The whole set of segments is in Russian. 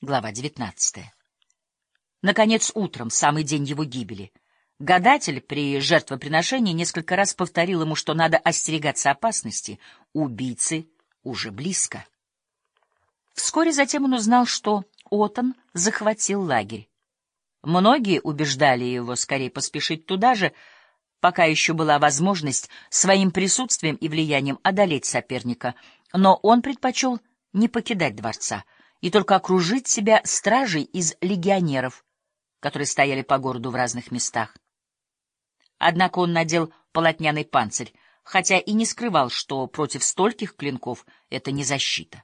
Глава 19. Наконец, утром, самый день его гибели, гадатель при жертвоприношении несколько раз повторил ему, что надо остерегаться опасности. Убийцы уже близко. Вскоре затем он узнал, что Отон захватил лагерь. Многие убеждали его скорее поспешить туда же, пока еще была возможность своим присутствием и влиянием одолеть соперника, но он предпочел не покидать дворца — и только окружить себя стражей из легионеров, которые стояли по городу в разных местах. Однако он надел полотняный панцирь, хотя и не скрывал, что против стольких клинков это не защита.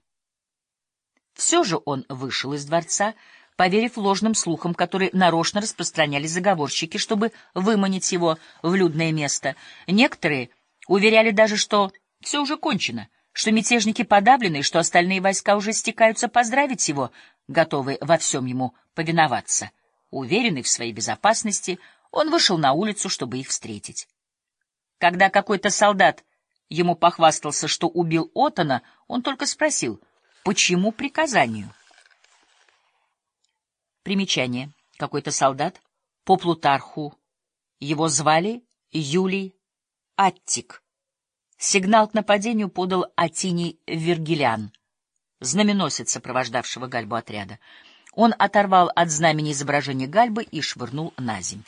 Все же он вышел из дворца, поверив ложным слухам, которые нарочно распространяли заговорщики, чтобы выманить его в людное место. Некоторые уверяли даже, что все уже кончено, что мятежники подавлены, и что остальные войска уже стекаются поздравить его, готовые во всем ему повиноваться. Уверенный в своей безопасности, он вышел на улицу, чтобы их встретить. Когда какой-то солдат ему похвастался, что убил Отона, он только спросил, почему приказанию? Примечание. Какой-то солдат по Плутарху. Его звали Юлий Аттик. Сигнал к нападению подал Атиний Вергилян, знаменосец сопровождавшего Гальбу отряда. Он оторвал от знамени изображение Гальбы и швырнул на земь.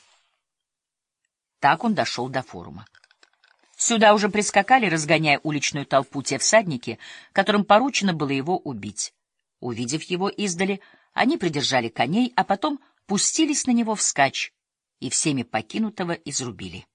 Так он дошел до форума. Сюда уже прискакали, разгоняя уличную толпу, те всадники, которым поручено было его убить. Увидев его издали, они придержали коней, а потом пустились на него вскачь и всеми покинутого изрубили.